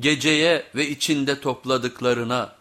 geceye ve içinde topladıklarına